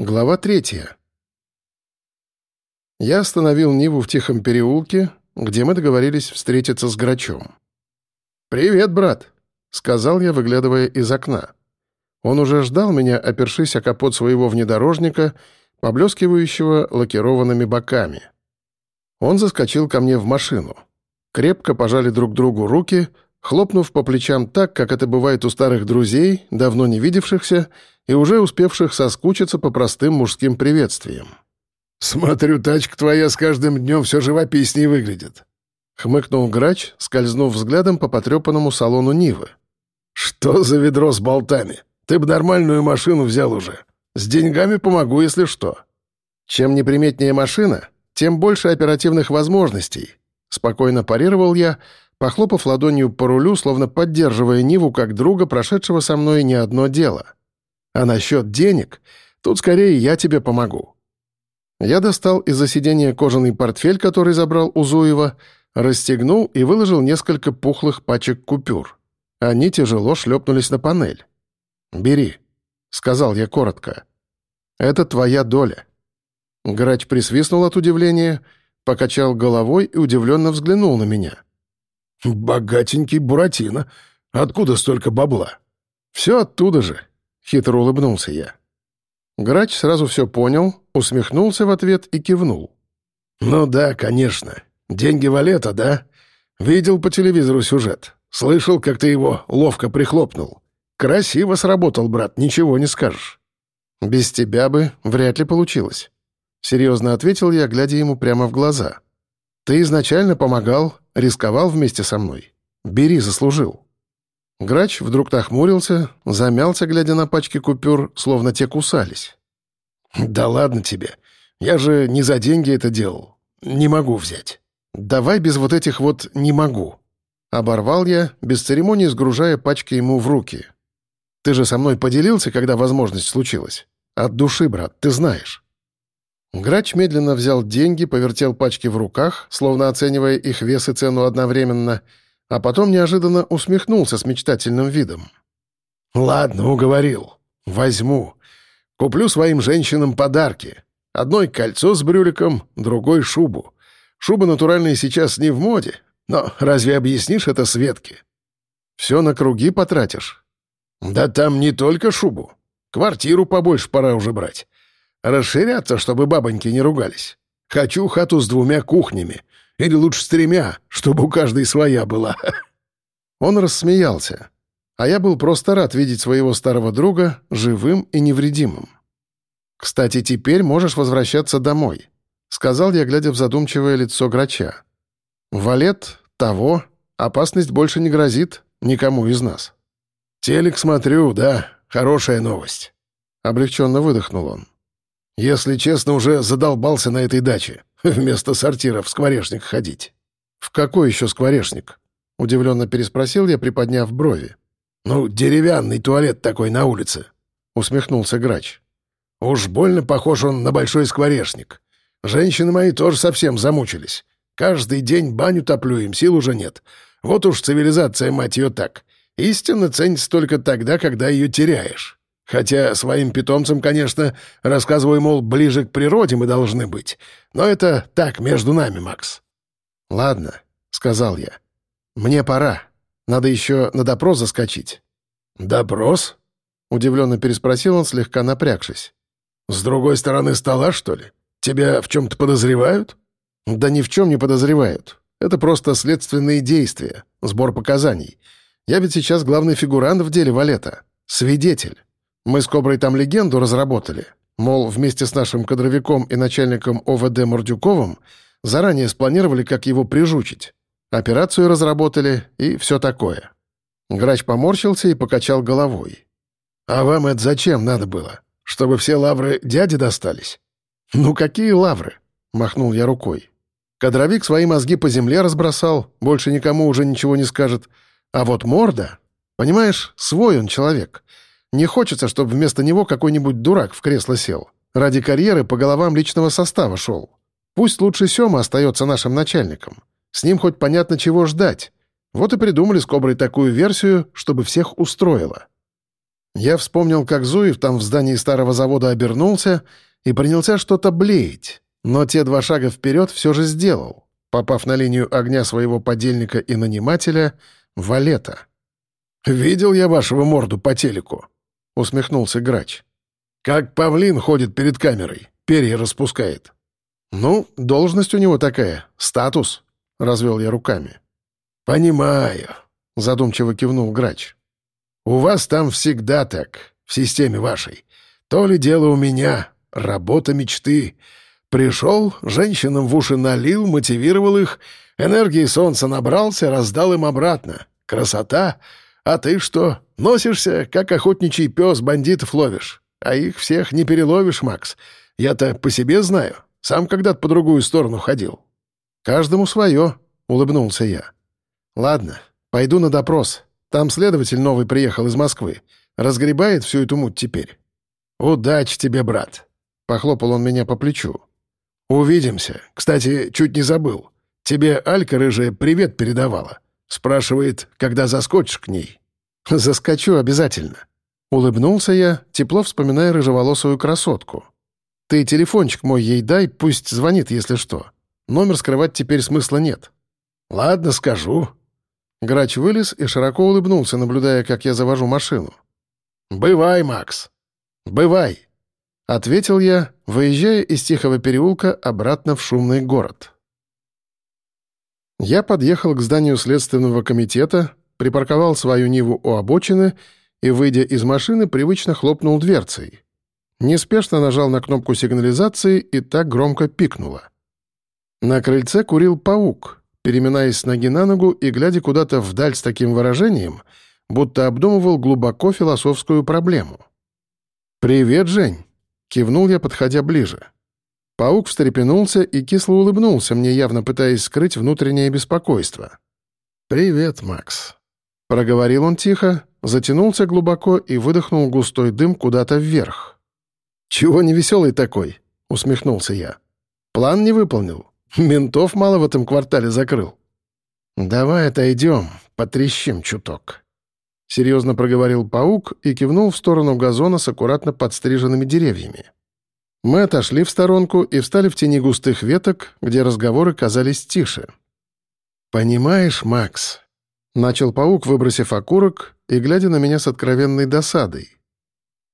Глава третья. Я остановил Ниву в тихом переулке, где мы договорились встретиться с Грачом. «Привет, брат», — сказал я, выглядывая из окна. Он уже ждал меня, опершись о капот своего внедорожника, поблескивающего лакированными боками. Он заскочил ко мне в машину. Крепко пожали друг другу руки, хлопнув по плечам так, как это бывает у старых друзей, давно не видевшихся и уже успевших соскучиться по простым мужским приветствиям. «Смотрю, тачка твоя с каждым днем все живописнее выглядит», — хмыкнул грач, скользнув взглядом по потрепанному салону Нивы. «Что за ведро с болтами? Ты бы нормальную машину взял уже. С деньгами помогу, если что». «Чем неприметнее машина, тем больше оперативных возможностей», — спокойно парировал я, похлопав ладонью по рулю, словно поддерживая Ниву как друга, прошедшего со мной не одно дело. А насчет денег, тут скорее я тебе помогу. Я достал из-за сидения кожаный портфель, который забрал у Зуева, расстегнул и выложил несколько пухлых пачек купюр. Они тяжело шлепнулись на панель. «Бери», — сказал я коротко. «Это твоя доля». Грач присвистнул от удивления, покачал головой и удивленно взглянул на меня. «Богатенький Буратино. Откуда столько бабла?» «Все оттуда же», Хитро улыбнулся я. Грач сразу все понял, усмехнулся в ответ и кивнул. «Ну да, конечно. Деньги Валета, да? Видел по телевизору сюжет. Слышал, как ты его ловко прихлопнул. Красиво сработал, брат, ничего не скажешь». «Без тебя бы вряд ли получилось», — серьезно ответил я, глядя ему прямо в глаза. «Ты изначально помогал, рисковал вместе со мной. Бери, заслужил». Грач вдруг нахмурился, замялся, глядя на пачки купюр, словно те кусались. «Да ладно тебе. Я же не за деньги это делал. Не могу взять. Давай без вот этих вот «не могу». Оборвал я, без церемонии сгружая пачки ему в руки. «Ты же со мной поделился, когда возможность случилась? От души, брат, ты знаешь». Грач медленно взял деньги, повертел пачки в руках, словно оценивая их вес и цену одновременно — а потом неожиданно усмехнулся с мечтательным видом. «Ладно, уговорил. Возьму. Куплю своим женщинам подарки. Одной кольцо с брюликом, другой шубу. Шубы натуральные сейчас не в моде, но разве объяснишь это Светке? Все на круги потратишь?» «Да там не только шубу. Квартиру побольше пора уже брать. Расширяться, чтобы бабоньки не ругались. Хочу хату с двумя кухнями, или лучше с тремя, чтобы у каждой своя была». Он рассмеялся, а я был просто рад видеть своего старого друга живым и невредимым. «Кстати, теперь можешь возвращаться домой», — сказал я, глядя в задумчивое лицо грача. «Валет, того, опасность больше не грозит никому из нас». «Телек смотрю, да, хорошая новость», — облегченно выдохнул он. «Если честно, уже задолбался на этой даче. Вместо сортира в скворечник ходить». «В какой еще скворечник?» — удивленно переспросил я, приподняв брови. «Ну, деревянный туалет такой на улице», — усмехнулся грач. «Уж больно похож он на большой скворечник. Женщины мои тоже совсем замучились. Каждый день баню топлю, им сил уже нет. Вот уж цивилизация, мать ее, так. Истинно ценится только тогда, когда ее теряешь. Хотя своим питомцам, конечно, рассказываю, мол, ближе к природе мы должны быть. Но это так, между нами, Макс». «Ладно», — сказал я. «Мне пора. Надо еще на допрос заскочить». «Допрос?» — удивленно переспросил он, слегка напрягшись. «С другой стороны стола, что ли? Тебя в чем-то подозревают?» «Да ни в чем не подозревают. Это просто следственные действия, сбор показаний. Я ведь сейчас главный фигурант в деле Валета. Свидетель. Мы с Коброй там легенду разработали. Мол, вместе с нашим кадровиком и начальником ОВД Мордюковым заранее спланировали, как его прижучить. Операцию разработали и все такое. Грач поморщился и покачал головой. «А вам это зачем надо было? Чтобы все лавры дяде достались?» «Ну какие лавры?» — махнул я рукой. Кадровик свои мозги по земле разбросал, больше никому уже ничего не скажет. А вот морда... Понимаешь, свой он человек. Не хочется, чтобы вместо него какой-нибудь дурак в кресло сел. Ради карьеры по головам личного состава шел. Пусть лучше Сёма остается нашим начальником. С ним хоть понятно, чего ждать. Вот и придумали с Коброй такую версию, чтобы всех устроило. Я вспомнил, как Зуев там в здании старого завода обернулся и принялся что-то блеять, но те два шага вперед все же сделал, попав на линию огня своего подельника и нанимателя — Валета. «Видел я вашего морду по телеку», — усмехнулся Грач. «Как павлин ходит перед камерой, перья распускает». «Ну, должность у него такая, статус», — развел я руками. «Понимаю», — задумчиво кивнул Грач. «У вас там всегда так, в системе вашей. То ли дело у меня, работа мечты. Пришел, женщинам в уши налил, мотивировал их, энергии солнца набрался, раздал им обратно. Красота! А ты что, носишься, как охотничий пес, бандитов ловишь? А их всех не переловишь, Макс. Я-то по себе знаю. Сам когда-то по другую сторону ходил». «Каждому свое», — улыбнулся я. «Ладно, пойду на допрос. Там следователь новый приехал из Москвы. Разгребает всю эту муть теперь». «Удачи тебе, брат!» — похлопал он меня по плечу. «Увидимся. Кстати, чуть не забыл. Тебе Алька рыжая привет передавала. Спрашивает, когда заскочишь к ней». «Заскочу обязательно». Улыбнулся я, тепло вспоминая рыжеволосую красотку. «Ты телефончик мой ей дай, пусть звонит, если что. Номер скрывать теперь смысла нет». «Ладно, скажу». Грач вылез и широко улыбнулся, наблюдая, как я завожу машину. «Бывай, Макс. Бывай». — ответил я, выезжая из Тихого переулка обратно в шумный город. Я подъехал к зданию Следственного комитета, припарковал свою Ниву у обочины и, выйдя из машины, привычно хлопнул дверцей. Неспешно нажал на кнопку сигнализации и так громко пикнуло. На крыльце курил паук, переминаясь с ноги на ногу и глядя куда-то вдаль с таким выражением, будто обдумывал глубоко философскую проблему. «Привет, Жень!» Кивнул я, подходя ближе. Паук встрепенулся и кисло улыбнулся, мне явно пытаясь скрыть внутреннее беспокойство. «Привет, Макс». Проговорил он тихо, затянулся глубоко и выдохнул густой дым куда-то вверх. «Чего невеселый такой?» — усмехнулся я. «План не выполнил. Ментов мало в этом квартале закрыл». «Давай отойдем, потрещим чуток», — серьезно проговорил паук и кивнул в сторону газона с аккуратно подстриженными деревьями. Мы отошли в сторонку и встали в тени густых веток, где разговоры казались тише. «Понимаешь, Макс», — начал паук, выбросив окурок и глядя на меня с откровенной досадой.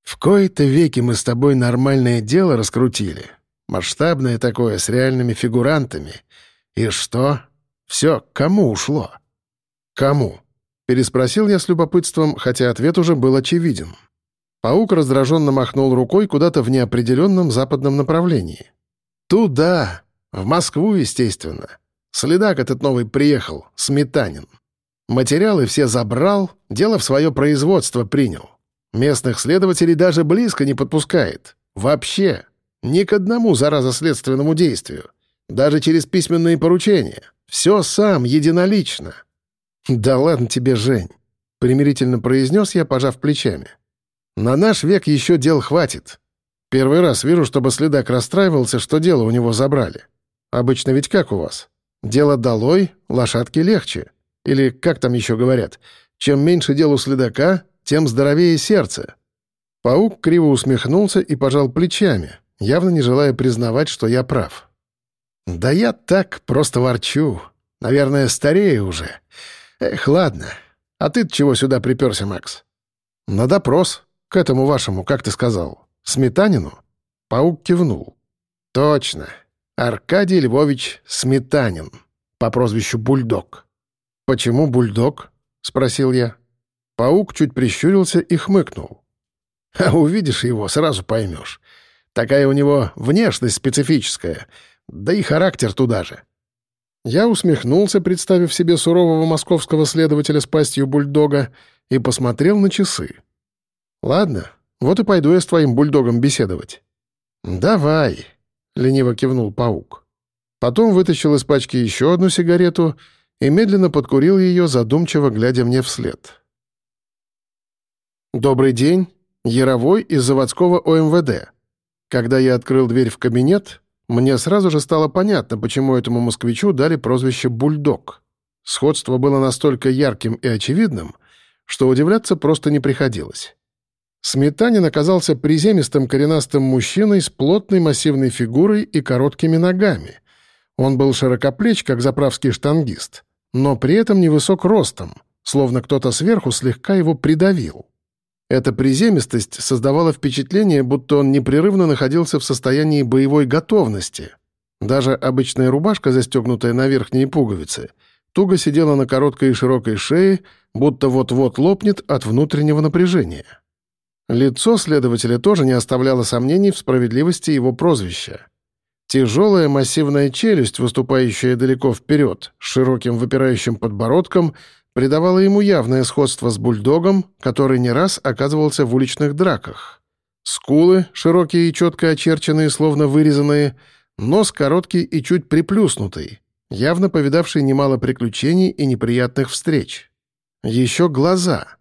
«В кои-то веки мы с тобой нормальное дело раскрутили. Масштабное такое, с реальными фигурантами. И что? Все, кому ушло?» «Кому?» Переспросил я с любопытством, хотя ответ уже был очевиден. Паук раздраженно махнул рукой куда-то в неопределенном западном направлении. «Туда! В Москву, естественно. Следак этот новый приехал, Сметанин. Материалы все забрал, дело в свое производство принял. Местных следователей даже близко не подпускает. Вообще. Ни к одному, зараза, следственному действию. Даже через письменные поручения. Все сам, единолично. «Да ладно тебе, Жень», — примирительно произнес я, пожав плечами. «На наш век еще дел хватит. Первый раз вижу, чтобы следак расстраивался, что дело у него забрали. Обычно ведь как у вас? Дело долой, лошадки легче. Или, как там еще говорят, чем меньше дел у следака, тем здоровее сердце». Паук криво усмехнулся и пожал плечами, явно не желая признавать, что я прав. «Да я так просто ворчу. Наверное, старею уже. Эх, ладно. А ты чего сюда приперся, Макс? На допрос. К этому вашему, как ты сказал, Сметанину? Паук кивнул. Точно. Аркадий Львович Сметанин. По прозвищу Бульдог. Почему Бульдог? Спросил я. Паук чуть прищурился и хмыкнул. А увидишь его, сразу поймешь. Такая у него внешность специфическая, да и характер туда же. Я усмехнулся, представив себе сурового московского следователя с пастью бульдога, и посмотрел на часы. «Ладно, вот и пойду я с твоим бульдогом беседовать». «Давай», — лениво кивнул паук. Потом вытащил из пачки еще одну сигарету и медленно подкурил ее, задумчиво глядя мне вслед. «Добрый день. Яровой из заводского ОМВД. Когда я открыл дверь в кабинет, мне сразу же стало понятно, почему этому москвичу дали прозвище «Бульдог». Сходство было настолько ярким и очевидным, что удивляться просто не приходилось. Сметанин оказался приземистым коренастым мужчиной с плотной массивной фигурой и короткими ногами. Он был широкоплеч, как заправский штангист, но при этом невысок ростом, словно кто-то сверху слегка его придавил. Эта приземистость создавала впечатление, будто он непрерывно находился в состоянии боевой готовности. Даже обычная рубашка, застегнутая на верхние пуговицы, туго сидела на короткой и широкой шее, будто вот-вот лопнет от внутреннего напряжения. Лицо следователя тоже не оставляло сомнений в справедливости его прозвища. Тяжелая массивная челюсть, выступающая далеко вперед, с широким выпирающим подбородком, придавала ему явное сходство с бульдогом, который не раз оказывался в уличных драках. Скулы, широкие и четко очерченные, словно вырезанные, нос короткий и чуть приплюснутый, явно повидавший немало приключений и неприятных встреч. Еще глаза.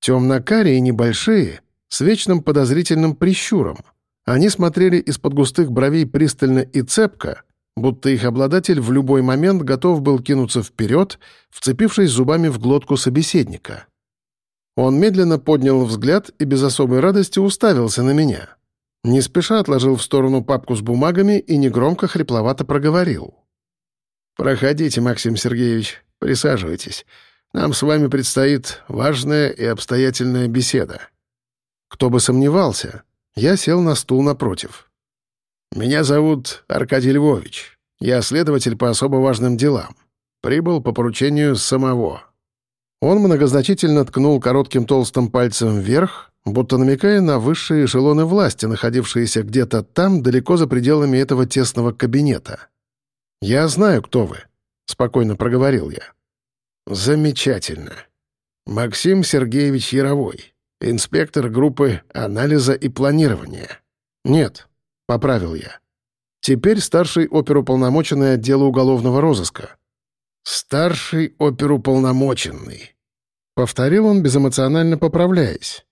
Темно-карие небольшие, с вечным подозрительным прищуром. Они смотрели из-под густых бровей пристально и цепко, будто их обладатель в любой момент готов был кинуться вперед, вцепившись зубами в глотку собеседника. Он медленно поднял взгляд и без особой радости уставился на меня. Не спеша отложил в сторону папку с бумагами и негромко хрипловато проговорил. «Проходите, Максим Сергеевич, присаживайтесь. Нам с вами предстоит важная и обстоятельная беседа». Кто бы сомневался, я сел на стул напротив. «Меня зовут Аркадий Львович. Я следователь по особо важным делам. Прибыл по поручению самого». Он многозначительно ткнул коротким толстым пальцем вверх, будто намекая на высшие эшелоны власти, находившиеся где-то там, далеко за пределами этого тесного кабинета. «Я знаю, кто вы», — спокойно проговорил я. «Замечательно. Максим Сергеевич Яровой инспектор группы анализа и планирования. Нет, поправил я. Теперь старший оперуполномоченный отдела уголовного розыска. Старший оперуполномоченный. Повторил он, безэмоционально поправляясь.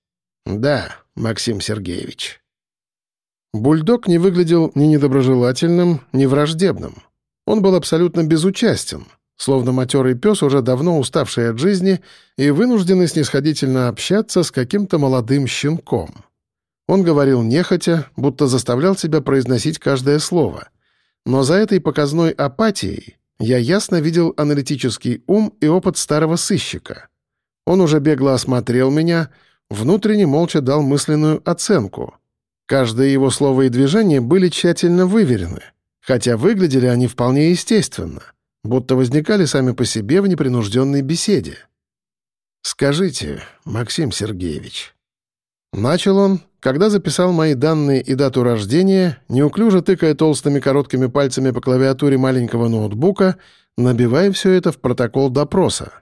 Да, Максим Сергеевич. Бульдог не выглядел ни недоброжелательным, ни враждебным. Он был абсолютно безучастен — словно матерый пес, уже давно уставший от жизни и вынужденный снисходительно общаться с каким-то молодым щенком. Он говорил нехотя, будто заставлял себя произносить каждое слово. Но за этой показной апатией я ясно видел аналитический ум и опыт старого сыщика. Он уже бегло осмотрел меня, внутренне молча дал мысленную оценку. Каждое его слово и движение были тщательно выверены, хотя выглядели они вполне естественно — будто возникали сами по себе в непринужденной беседе. «Скажите, Максим Сергеевич...» Начал он, когда записал мои данные и дату рождения, неуклюже тыкая толстыми короткими пальцами по клавиатуре маленького ноутбука, набивая все это в протокол допроса.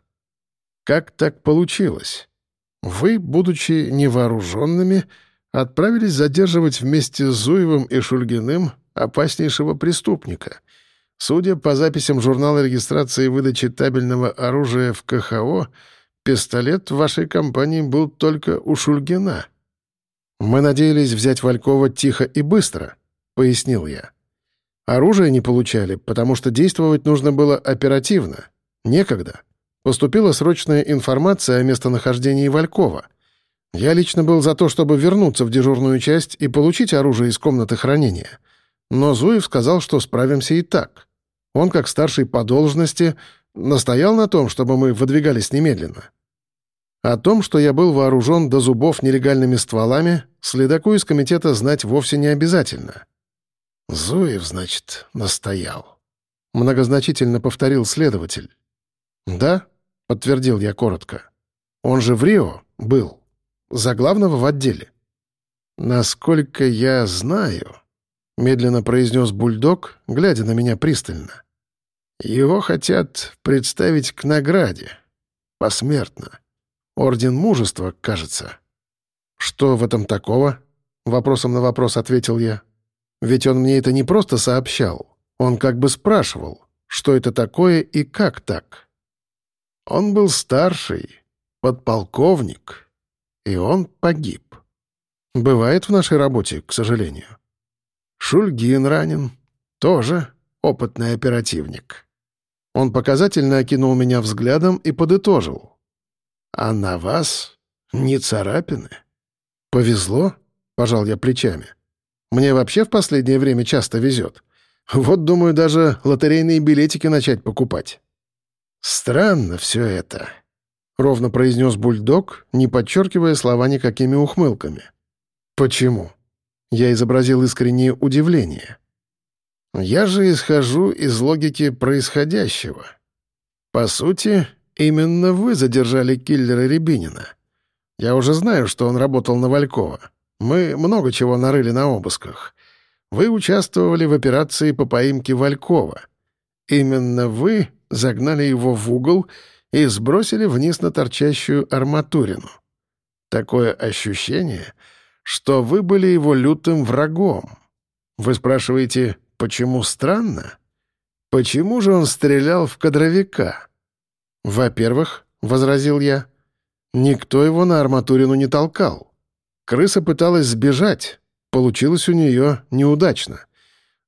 «Как так получилось? Вы, будучи невооруженными, отправились задерживать вместе с Зуевым и Шульгиным опаснейшего преступника — Судя по записям журнала регистрации выдачи табельного оружия в КХО, пистолет в вашей компании был только у Шульгина. «Мы надеялись взять Валькова тихо и быстро», — пояснил я. «Оружие не получали, потому что действовать нужно было оперативно. Некогда. Поступила срочная информация о местонахождении Валькова. Я лично был за то, чтобы вернуться в дежурную часть и получить оружие из комнаты хранения. Но Зуев сказал, что справимся и так. Он, как старший по должности, настоял на том, чтобы мы выдвигались немедленно. О том, что я был вооружен до зубов нелегальными стволами, следаку из комитета знать вовсе не обязательно. «Зуев, значит, настоял», — многозначительно повторил следователь. «Да», — подтвердил я коротко. «Он же в Рио был, за главного в отделе». «Насколько я знаю», — медленно произнес бульдог, глядя на меня пристально. Его хотят представить к награде. Посмертно. Орден мужества, кажется. Что в этом такого? Вопросом на вопрос ответил я. Ведь он мне это не просто сообщал. Он как бы спрашивал, что это такое и как так. Он был старший, подполковник, и он погиб. Бывает в нашей работе, к сожалению. Шульгин ранен, тоже опытный оперативник. Он показательно окинул меня взглядом и подытожил. «А на вас не царапины?» «Повезло?» — пожал я плечами. «Мне вообще в последнее время часто везет. Вот, думаю, даже лотерейные билетики начать покупать». «Странно все это», — ровно произнес бульдог, не подчеркивая слова никакими ухмылками. «Почему?» Я изобразил искреннее удивление. «Я же исхожу из логики происходящего. По сути, именно вы задержали киллера Рябинина. Я уже знаю, что он работал на Валькова. Мы много чего нарыли на обысках. Вы участвовали в операции по поимке Валькова. Именно вы загнали его в угол и сбросили вниз на торчащую арматурину. Такое ощущение, что вы были его лютым врагом. Вы спрашиваете, почему странно? Почему же он стрелял в кадровика? Во-первых, — возразил я, — Никто его на арматурину не толкал. Крыса пыталась сбежать. Получилось у нее неудачно.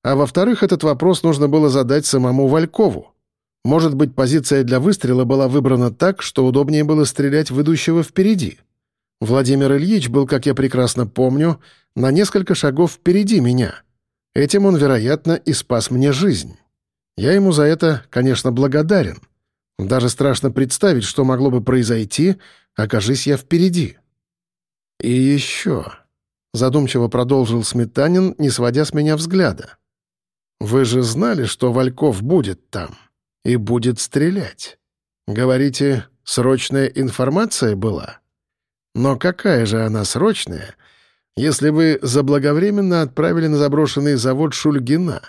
А во-вторых, этот вопрос нужно было задать самому Валькову. Может быть, позиция для выстрела была выбрана так, что удобнее было стрелять в идущего впереди. Владимир Ильич был, как я прекрасно помню, на несколько шагов впереди меня. Этим он, вероятно, и спас мне жизнь. Я ему за это, конечно, благодарен. Даже страшно представить, что могло бы произойти, окажись я впереди. И еще, задумчиво продолжил Сметанин, не сводя с меня взгляда. Вы же знали, что Вальков будет там и будет стрелять. Говорите, срочная информация была? Но какая же она срочная, если вы заблаговременно отправили на заброшенный завод Шульгина,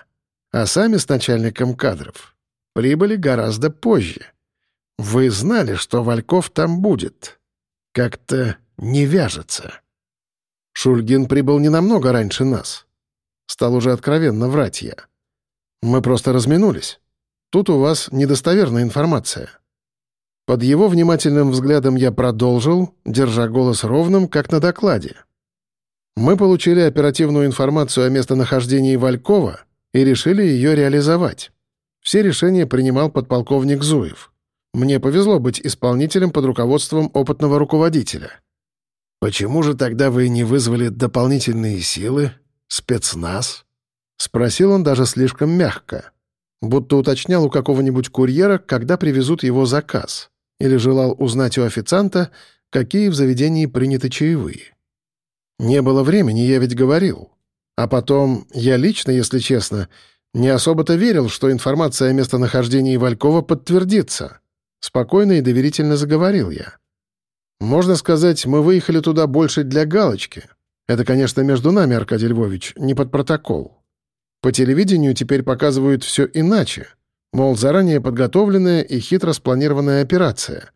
а сами с начальником кадров прибыли гораздо позже? Вы знали, что Вальков там будет. Как-то не вяжется. Шульгин прибыл не намного раньше нас. Стал уже откровенно врать я. Мы просто разминулись. Тут у вас недостоверная информация. Под его внимательным взглядом я продолжил, держа голос ровным, как на докладе. Мы получили оперативную информацию о местонахождении Валькова и решили ее реализовать. Все решения принимал подполковник Зуев. Мне повезло быть исполнителем под руководством опытного руководителя. «Почему же тогда вы не вызвали дополнительные силы? Спецназ?» — спросил он даже слишком мягко. Будто уточнял у какого-нибудь курьера, когда привезут его заказ, или желал узнать у официанта, какие в заведении приняты чаевые. Не было времени, я ведь говорил. А потом, я лично, если честно, не особо-то верил, что информация о местонахождении Валькова подтвердится. Спокойно и доверительно заговорил я. «Можно сказать, мы выехали туда больше для галочки. Это, конечно, между нами, Аркадий Львович, не под протокол. По телевидению теперь показывают все иначе. Мол, заранее подготовленная и хитро спланированная операция.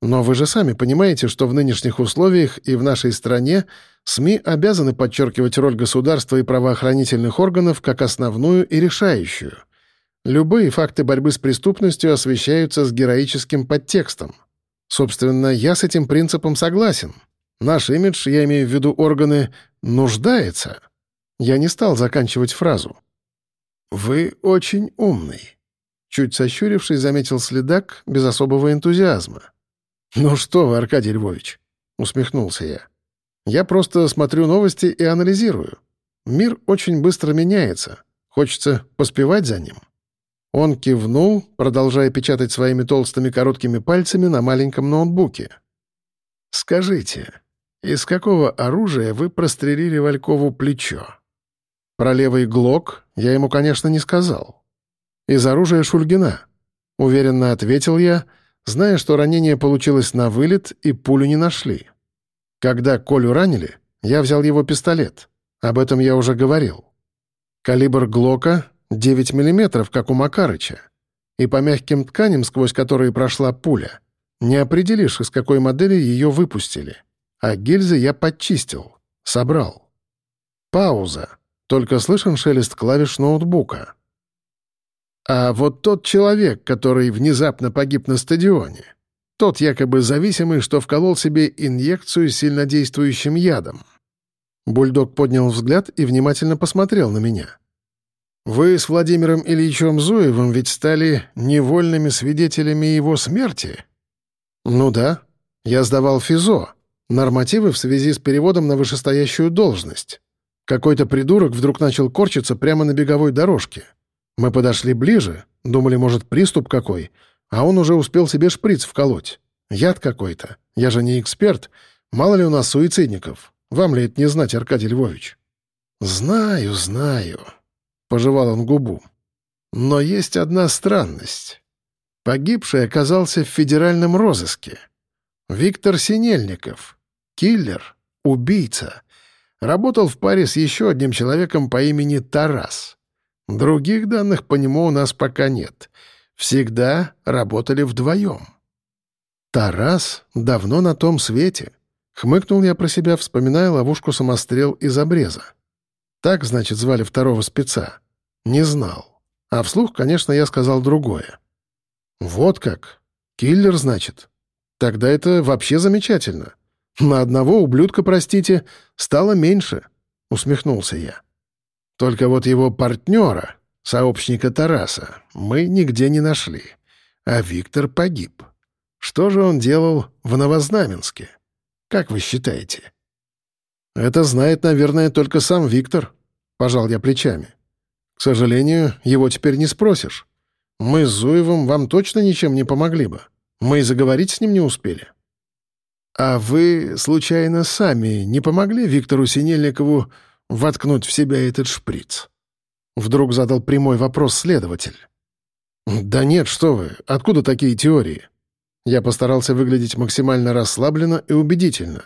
Но вы же сами понимаете, что в нынешних условиях и в нашей стране СМИ обязаны подчеркивать роль государства и правоохранительных органов как основную и решающую. Любые факты борьбы с преступностью освещаются с героическим подтекстом. Собственно, я с этим принципом согласен. Наш имидж, я имею в виду органы, нуждается. Я не стал заканчивать фразу. «Вы очень умный», — чуть сощурившись, заметил следак без особого энтузиазма. «Ну что вы, Аркадий Львович», — усмехнулся я. «Я просто смотрю новости и анализирую. Мир очень быстро меняется. Хочется поспевать за ним». Он кивнул, продолжая печатать своими толстыми короткими пальцами на маленьком ноутбуке. «Скажите, из какого оружия вы прострелили Валькову плечо?» Про левый глок я ему, конечно, не сказал. «Из оружия Шульгина», — уверенно ответил я, зная, что ранение получилось на вылет и пулю не нашли. Когда Колю ранили, я взял его пистолет. Об этом я уже говорил. Калибр Глока 9 миллиметров, как у Макарыча. И по мягким тканям, сквозь которые прошла пуля, не определишь, из какой модели ее выпустили. А гильзы я подчистил, собрал. Пауза. Только слышен шелест клавиш ноутбука. А вот тот человек, который внезапно погиб на стадионе, тот якобы зависимый, что вколол себе инъекцию сильнодействующим ядом. Бульдог поднял взгляд и внимательно посмотрел на меня. Вы с Владимиром Ильичем Зуевым ведь стали невольными свидетелями его смерти? Ну да. Я сдавал ФИЗО. Нормативы в связи с переводом на вышестоящую должность. Какой-то придурок вдруг начал корчиться прямо на беговой дорожке. Мы подошли ближе, думали, может, приступ какой, а он уже успел себе шприц вколоть. Яд какой-то. Я же не эксперт. Мало ли у нас суицидников. Вам ли это не знать, Аркадий Львович? «Знаю, знаю», — пожевал он губу. «Но есть одна странность. Погибший оказался в федеральном розыске. Виктор Синельников, киллер, убийца, работал в паре с еще одним человеком по имени Тарас. Других данных по нему у нас пока нет. Всегда работали вдвоем. Тарас давно на том свете. Хмыкнул я про себя, вспоминая ловушку самострел из обреза. Так, значит, звали второго спеца. Не знал. А вслух, конечно, я сказал другое. Вот как. Киллер, значит. Тогда это вообще замечательно. На одного ублюдка, простите, стало меньше, усмехнулся я. Только вот его партнера, сообщника Тараса, мы нигде не нашли. А Виктор погиб. Что же он делал в Новознаменске? Как вы считаете? Это знает, наверное, только сам Виктор, пожал я плечами. К сожалению, его теперь не спросишь. Мы с Зуевым вам точно ничем не помогли бы. Мы и заговорить с ним не успели. А вы, случайно, сами не помогли Виктору Синельникову воткнуть в себя этот шприц? Вдруг задал прямой вопрос следователь. «Да нет, что вы, откуда такие теории?» Я постарался выглядеть максимально расслабленно и убедительно.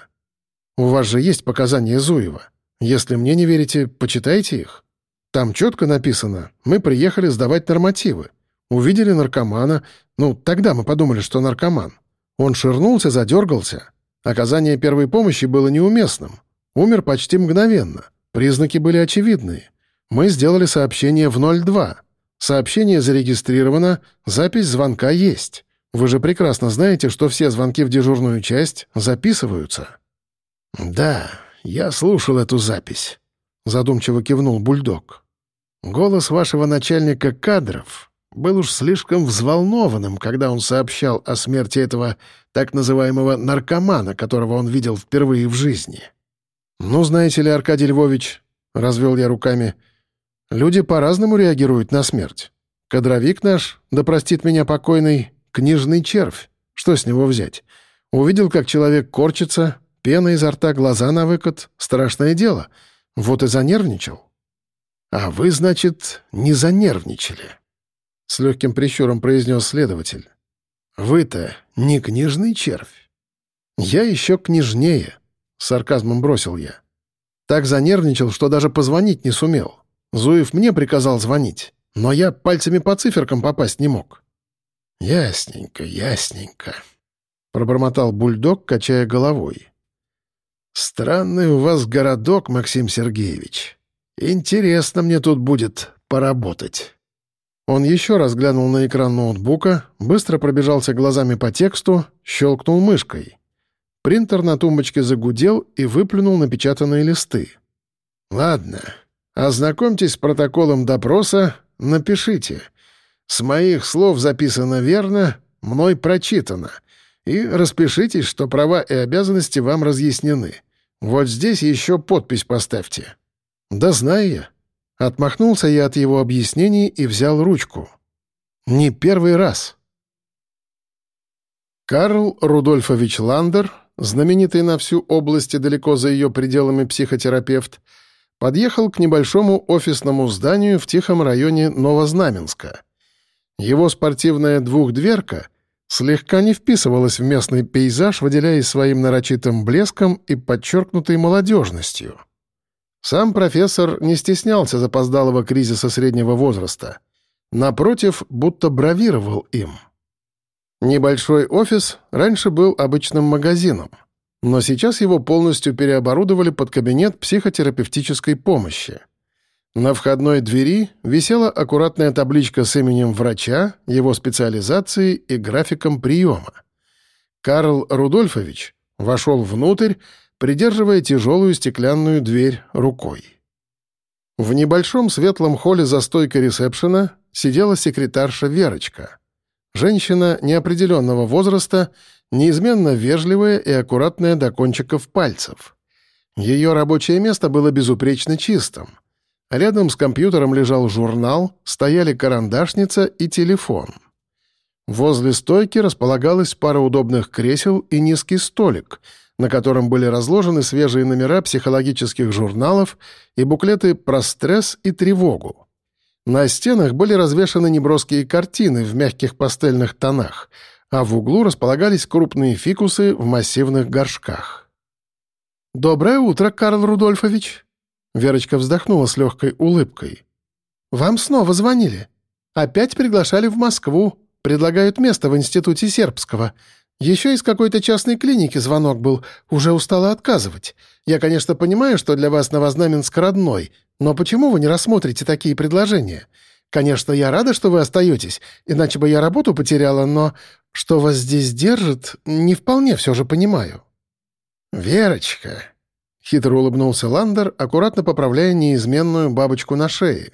«У вас же есть показания Зуева. Если мне не верите, почитайте их. Там четко написано, мы приехали сдавать нормативы. Увидели наркомана. Ну, тогда мы подумали, что наркоман. Он ширнулся, задергался. Оказание первой помощи было неуместным. Умер почти мгновенно. Признаки были очевидные. Мы сделали сообщение в 02. Сообщение зарегистрировано, запись звонка есть. Вы же прекрасно знаете, что все звонки в дежурную часть записываются. «Да, я слушал эту запись», — задумчиво кивнул бульдог. «Голос вашего начальника кадров был уж слишком взволнованным, когда он сообщал о смерти этого так называемого наркомана, которого он видел впервые в жизни. «Ну, знаете ли, Аркадий Львович», — развел я руками, — «люди по-разному реагируют на смерть. Кадровик наш, да простит меня покойный, книжный червь. Что с него взять? Увидел, как человек корчится, пена изо рта, глаза на выкат. Страшное дело. Вот и занервничал». «А вы, значит, не занервничали?» с легким прищуром произнес следователь. «Вы-то не книжный червь?» «Я еще книжнее», — сарказмом бросил я. Так занервничал, что даже позвонить не сумел. Зуев мне приказал звонить, но я пальцами по циферкам попасть не мог. «Ясненько, ясненько», — пробормотал бульдог, качая головой. «Странный у вас городок, Максим Сергеевич. Интересно мне тут будет поработать». Он еще раз глянул на экран ноутбука, быстро пробежался глазами по тексту, щелкнул мышкой. Принтер на тумбочке загудел и выплюнул напечатанные листы. «Ладно, ознакомьтесь с протоколом допроса, напишите. С моих слов записано верно, мной прочитано. И распишитесь, что права и обязанности вам разъяснены. Вот здесь еще подпись поставьте». «Да знаю я», Отмахнулся я от его объяснений и взял ручку. Не первый раз. Карл Рудольфович Ландер, знаменитый на всю область и далеко за ее пределами психотерапевт, подъехал к небольшому офисному зданию в тихом районе Новознаменска. Его спортивная двухдверка слегка не вписывалась в местный пейзаж, выделяясь своим нарочитым блеском и подчеркнутой молодежностью — сам профессор не стеснялся запоздалого кризиса среднего возраста. Напротив, будто бравировал им. Небольшой офис раньше был обычным магазином, но сейчас его полностью переоборудовали под кабинет психотерапевтической помощи. На входной двери висела аккуратная табличка с именем врача, его специализацией и графиком приема. Карл Рудольфович вошел внутрь придерживая тяжелую стеклянную дверь рукой. В небольшом светлом холле за стойкой ресепшена сидела секретарша Верочка. Женщина неопределенного возраста, неизменно вежливая и аккуратная до кончиков пальцев. Ее рабочее место было безупречно чистым. Рядом с компьютером лежал журнал, стояли карандашница и телефон. Возле стойки располагалась пара удобных кресел и низкий столик, на котором были разложены свежие номера психологических журналов и буклеты про стресс и тревогу. На стенах были развешаны неброские картины в мягких пастельных тонах, а в углу располагались крупные фикусы в массивных горшках. «Доброе утро, Карл Рудольфович!» Верочка вздохнула с легкой улыбкой. «Вам снова звонили. Опять приглашали в Москву. Предлагают место в Институте Сербского. Еще из какой-то частной клиники звонок был. Уже устала отказывать. Я, конечно, понимаю, что для вас Новознаменск родной, но почему вы не рассмотрите такие предложения? Конечно, я рада, что вы остаетесь, иначе бы я работу потеряла, но что вас здесь держит, не вполне все же понимаю». «Верочка», — хитро улыбнулся Ландер, аккуратно поправляя неизменную бабочку на шее.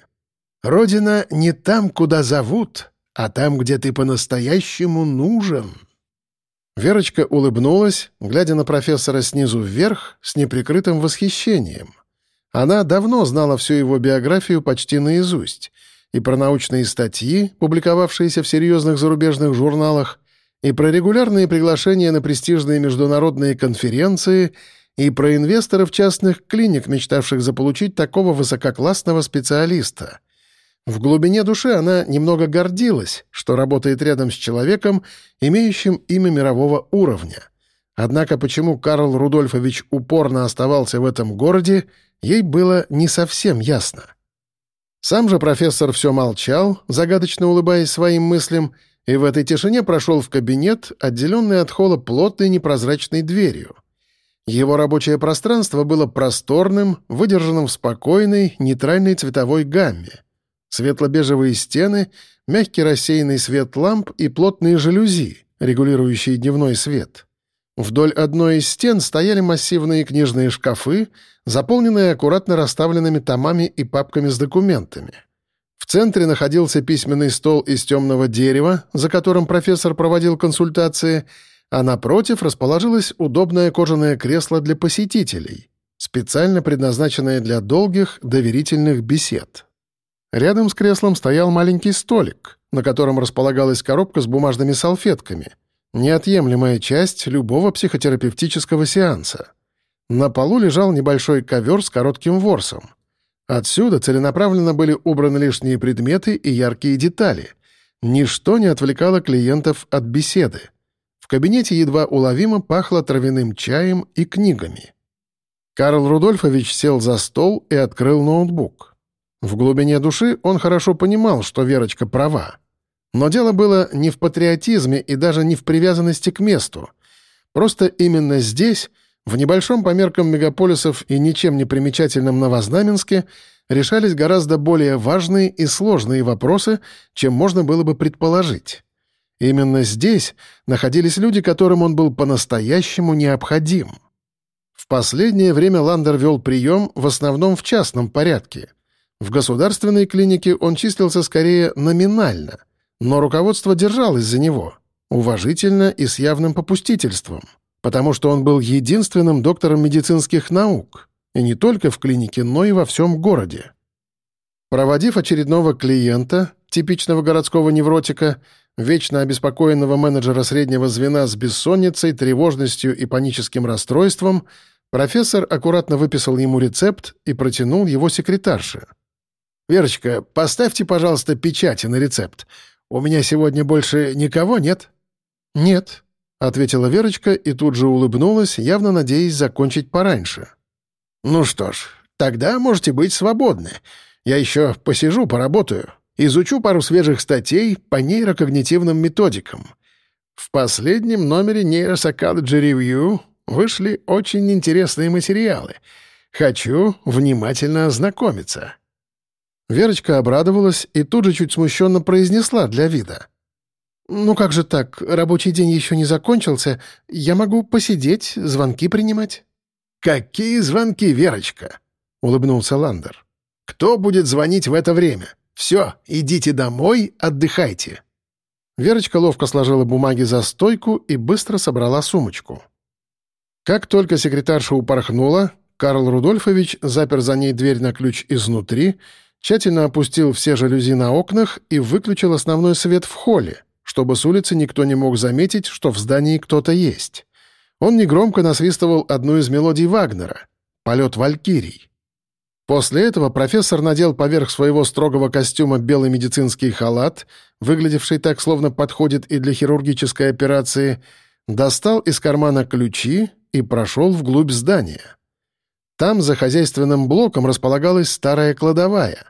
«Родина не там, куда зовут, а там, где ты по-настоящему нужен». Верочка улыбнулась, глядя на профессора снизу вверх с неприкрытым восхищением. Она давно знала всю его биографию почти наизусть, и про научные статьи, публиковавшиеся в серьезных зарубежных журналах, и про регулярные приглашения на престижные международные конференции, и про инвесторов частных клиник, мечтавших заполучить такого высококлассного специалиста. В глубине души она немного гордилась, что работает рядом с человеком, имеющим имя мирового уровня. Однако почему Карл Рудольфович упорно оставался в этом городе, ей было не совсем ясно. Сам же профессор все молчал, загадочно улыбаясь своим мыслям, и в этой тишине прошел в кабинет, отделенный от холла плотной непрозрачной дверью. Его рабочее пространство было просторным, выдержанным в спокойной, нейтральной цветовой гамме. Светло-бежевые стены, мягкий рассеянный свет ламп и плотные жалюзи, регулирующие дневной свет. Вдоль одной из стен стояли массивные книжные шкафы, заполненные аккуратно расставленными томами и папками с документами. В центре находился письменный стол из темного дерева, за которым профессор проводил консультации, а напротив расположилось удобное кожаное кресло для посетителей, специально предназначенное для долгих, доверительных бесед. Рядом с креслом стоял маленький столик, на котором располагалась коробка с бумажными салфетками, неотъемлемая часть любого психотерапевтического сеанса. На полу лежал небольшой ковер с коротким ворсом. Отсюда целенаправленно были убраны лишние предметы и яркие детали. Ничто не отвлекало клиентов от беседы. В кабинете едва уловимо пахло травяным чаем и книгами. Карл Рудольфович сел за стол и открыл ноутбук. В глубине души он хорошо понимал, что Верочка права. Но дело было не в патриотизме и даже не в привязанности к месту. Просто именно здесь, в небольшом по меркам мегаполисов и ничем не примечательном Новознаменске, решались гораздо более важные и сложные вопросы, чем можно было бы предположить. Именно здесь находились люди, которым он был по-настоящему необходим. В последнее время Ландер вел прием в основном в частном порядке — в государственной клинике он числился скорее номинально, но руководство держалось за него, уважительно и с явным попустительством, потому что он был единственным доктором медицинских наук, и не только в клинике, но и во всем городе. Проводив очередного клиента, типичного городского невротика, вечно обеспокоенного менеджера среднего звена с бессонницей, тревожностью и паническим расстройством, профессор аккуратно выписал ему рецепт и протянул его секретарше — «Верочка, поставьте, пожалуйста, печати на рецепт. У меня сегодня больше никого нет?» «Нет», — ответила Верочка и тут же улыбнулась, явно надеясь закончить пораньше. «Ну что ж, тогда можете быть свободны. Я еще посижу, поработаю. Изучу пару свежих статей по нейрокогнитивным методикам. В последнем номере Neuropsychology Review вышли очень интересные материалы. Хочу внимательно ознакомиться». Верочка обрадовалась и тут же чуть смущенно произнесла для вида. «Ну как же так? Рабочий день еще не закончился. Я могу посидеть, звонки принимать». «Какие звонки, Верочка?» — улыбнулся Ландер. «Кто будет звонить в это время? Все, идите домой, отдыхайте». Верочка ловко сложила бумаги за стойку и быстро собрала сумочку. Как только секретарша упорхнула, Карл Рудольфович запер за ней дверь на ключ изнутри, тщательно опустил все жалюзи на окнах и выключил основной свет в холле, чтобы с улицы никто не мог заметить, что в здании кто-то есть. Он негромко насвистывал одну из мелодий Вагнера — «Полет валькирий». После этого профессор надел поверх своего строгого костюма белый медицинский халат, выглядевший так, словно подходит и для хирургической операции, достал из кармана ключи и прошел вглубь здания. Там за хозяйственным блоком располагалась старая кладовая.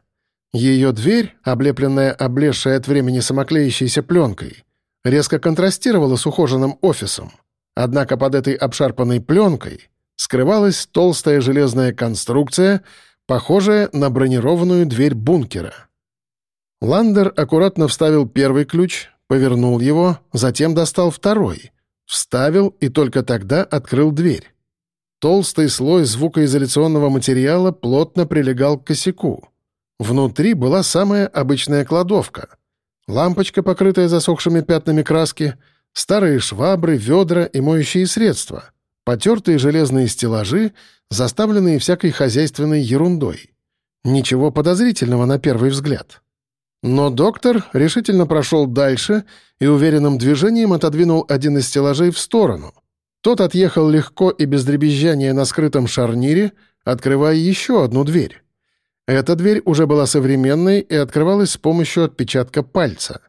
Ее дверь, облепленная облезшей от времени самоклеящейся пленкой, резко контрастировала с ухоженным офисом. Однако под этой обшарпанной пленкой скрывалась толстая железная конструкция — похожая на бронированную дверь бункера. Ландер аккуратно вставил первый ключ, повернул его, затем достал второй, вставил и только тогда открыл дверь. Толстый слой звукоизоляционного материала плотно прилегал к косяку. Внутри была самая обычная кладовка. Лампочка, покрытая засохшими пятнами краски, старые швабры, ведра и моющие средства — Потертые железные стеллажи, заставленные всякой хозяйственной ерундой. Ничего подозрительного на первый взгляд. Но доктор решительно прошел дальше и уверенным движением отодвинул один из стеллажей в сторону. Тот отъехал легко и без дребезжания на скрытом шарнире, открывая еще одну дверь. Эта дверь уже была современной и открывалась с помощью отпечатка пальца.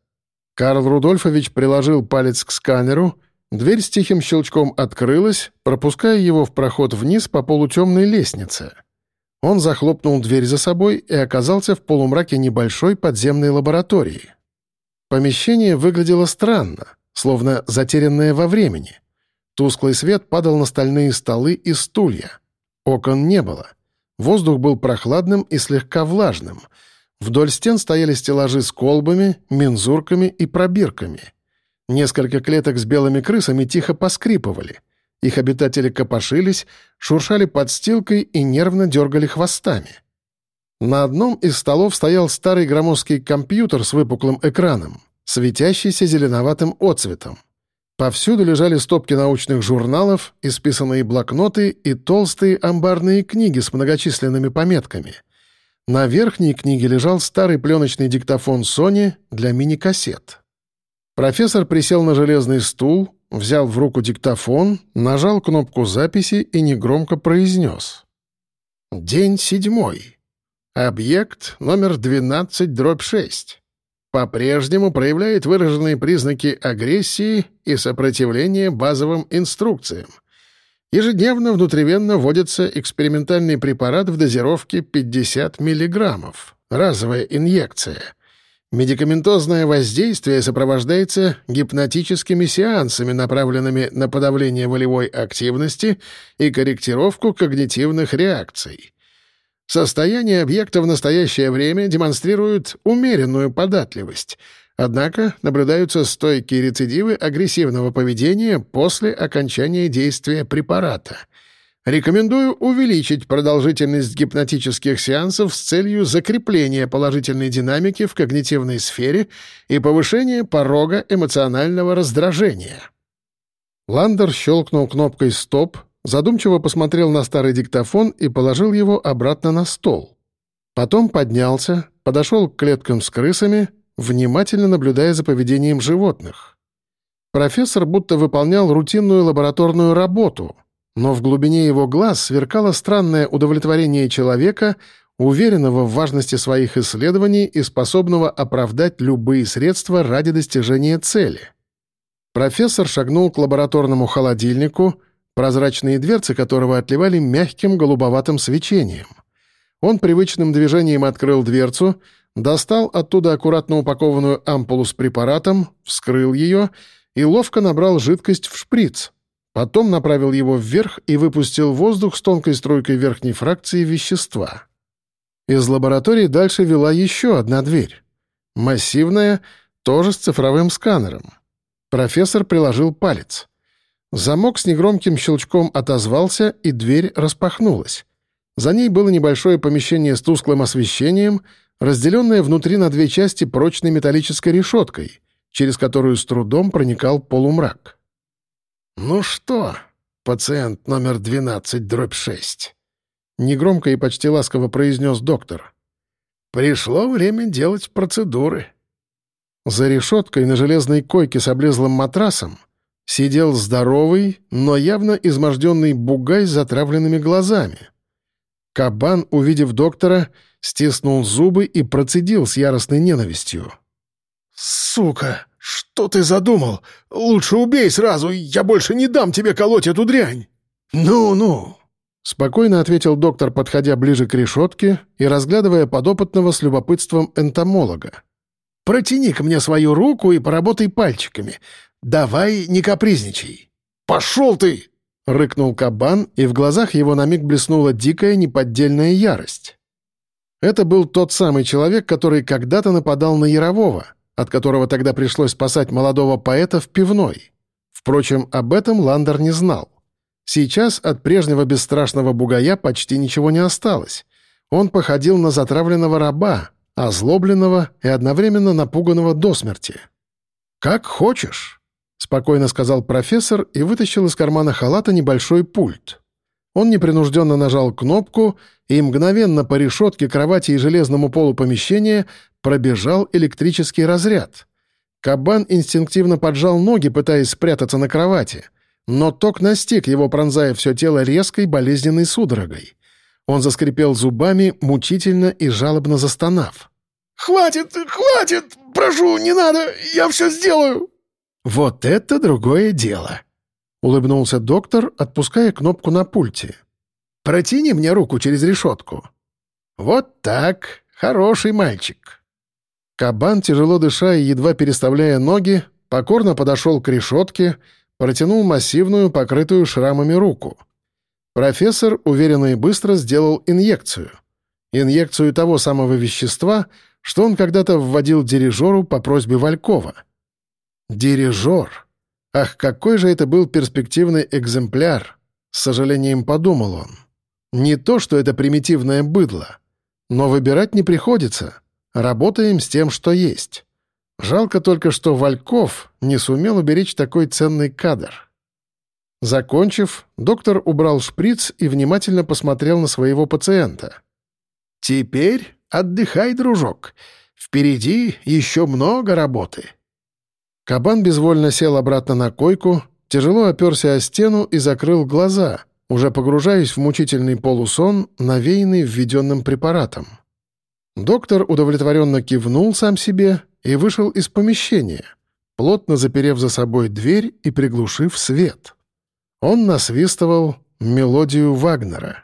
Карл Рудольфович приложил палец к сканеру — Дверь с тихим щелчком открылась, пропуская его в проход вниз по полутемной лестнице. Он захлопнул дверь за собой и оказался в полумраке небольшой подземной лаборатории. Помещение выглядело странно, словно затерянное во времени. Тусклый свет падал на стальные столы и стулья. Окон не было. Воздух был прохладным и слегка влажным. Вдоль стен стояли стеллажи с колбами, мензурками и пробирками — Несколько клеток с белыми крысами тихо поскрипывали. Их обитатели копошились, шуршали подстилкой и нервно дергали хвостами. На одном из столов стоял старый громоздкий компьютер с выпуклым экраном, светящийся зеленоватым отцветом. Повсюду лежали стопки научных журналов, исписанные блокноты и толстые амбарные книги с многочисленными пометками. На верхней книге лежал старый пленочный диктофон Sony для мини-кассет. Профессор присел на железный стул, взял в руку диктофон, нажал кнопку записи и негромко произнес. «День седьмой. Объект номер 12, дробь 6. По-прежнему проявляет выраженные признаки агрессии и сопротивления базовым инструкциям. Ежедневно внутривенно вводится экспериментальный препарат в дозировке 50 миллиграммов. Разовая инъекция — Медикаментозное воздействие сопровождается гипнотическими сеансами, направленными на подавление волевой активности и корректировку когнитивных реакций. Состояние объекта в настоящее время демонстрирует умеренную податливость, однако наблюдаются стойкие рецидивы агрессивного поведения после окончания действия препарата — Рекомендую увеличить продолжительность гипнотических сеансов с целью закрепления положительной динамики в когнитивной сфере и повышения порога эмоционального раздражения. Ландер щелкнул кнопкой «Стоп», задумчиво посмотрел на старый диктофон и положил его обратно на стол. Потом поднялся, подошел к клеткам с крысами, внимательно наблюдая за поведением животных. Профессор будто выполнял рутинную лабораторную работу — но в глубине его глаз сверкало странное удовлетворение человека, уверенного в важности своих исследований и способного оправдать любые средства ради достижения цели. Профессор шагнул к лабораторному холодильнику, прозрачные дверцы которого отливали мягким голубоватым свечением. Он привычным движением открыл дверцу, достал оттуда аккуратно упакованную ампулу с препаратом, вскрыл ее и ловко набрал жидкость в шприц — Потом направил его вверх и выпустил воздух с тонкой струйкой верхней фракции вещества. Из лаборатории дальше вела еще одна дверь. Массивная, тоже с цифровым сканером. Профессор приложил палец. Замок с негромким щелчком отозвался, и дверь распахнулась. За ней было небольшое помещение с тусклым освещением, разделенное внутри на две части прочной металлической решеткой, через которую с трудом проникал полумрак. «Ну что, пациент номер 12, дробь 6?» Негромко и почти ласково произнес доктор. «Пришло время делать процедуры». За решеткой на железной койке с облезлым матрасом сидел здоровый, но явно изможденный бугай с затравленными глазами. Кабан, увидев доктора, стиснул зубы и процедил с яростной ненавистью. «Сука, что ты задумал? Лучше убей сразу, я больше не дам тебе колоть эту дрянь!» «Ну-ну!» — спокойно ответил доктор, подходя ближе к решетке и разглядывая подопытного с любопытством энтомолога. «Протяни-ка мне свою руку и поработай пальчиками. Давай не капризничай». «Пошел ты!» — рыкнул кабан, и в глазах его на миг блеснула дикая неподдельная ярость. Это был тот самый человек, который когда-то нападал на Ярового, от которого тогда пришлось спасать молодого поэта в пивной. Впрочем, об этом Ландер не знал. Сейчас от прежнего бесстрашного бугая почти ничего не осталось. Он походил на затравленного раба, озлобленного и одновременно напуганного до смерти. «Как хочешь», — спокойно сказал профессор и вытащил из кармана халата небольшой пульт. Он непринужденно нажал кнопку, и мгновенно по решетке кровати и железному полу помещения пробежал электрический разряд. Кабан инстинктивно поджал ноги, пытаясь спрятаться на кровати, но ток настиг его, пронзая все тело резкой болезненной судорогой. Он заскрипел зубами, мучительно и жалобно застонав. «Хватит, хватит! Прошу, не надо! Я все сделаю!» «Вот это другое дело!» — улыбнулся доктор, отпуская кнопку на пульте. «Протяни мне руку через решетку». «Вот так, хороший мальчик». Кабан, тяжело дыша и едва переставляя ноги, покорно подошел к решетке, протянул массивную, покрытую шрамами руку. Профессор уверенно и быстро сделал инъекцию. Инъекцию того самого вещества, что он когда-то вводил дирижеру по просьбе Валькова. Дирижер. Ах, какой же это был перспективный экземпляр! С сожалением подумал он. Не то, что это примитивное быдло. Но выбирать не приходится. Работаем с тем, что есть. Жалко только, что Вальков не сумел уберечь такой ценный кадр. Закончив, доктор убрал шприц и внимательно посмотрел на своего пациента. «Теперь отдыхай, дружок. Впереди еще много работы». Кабан безвольно сел обратно на койку, тяжело оперся о стену и закрыл глаза, уже погружаясь в мучительный полусон, навеянный введенным препаратом. Доктор удовлетворенно кивнул сам себе и вышел из помещения, плотно заперев за собой дверь и приглушив свет. Он насвистывал мелодию Вагнера.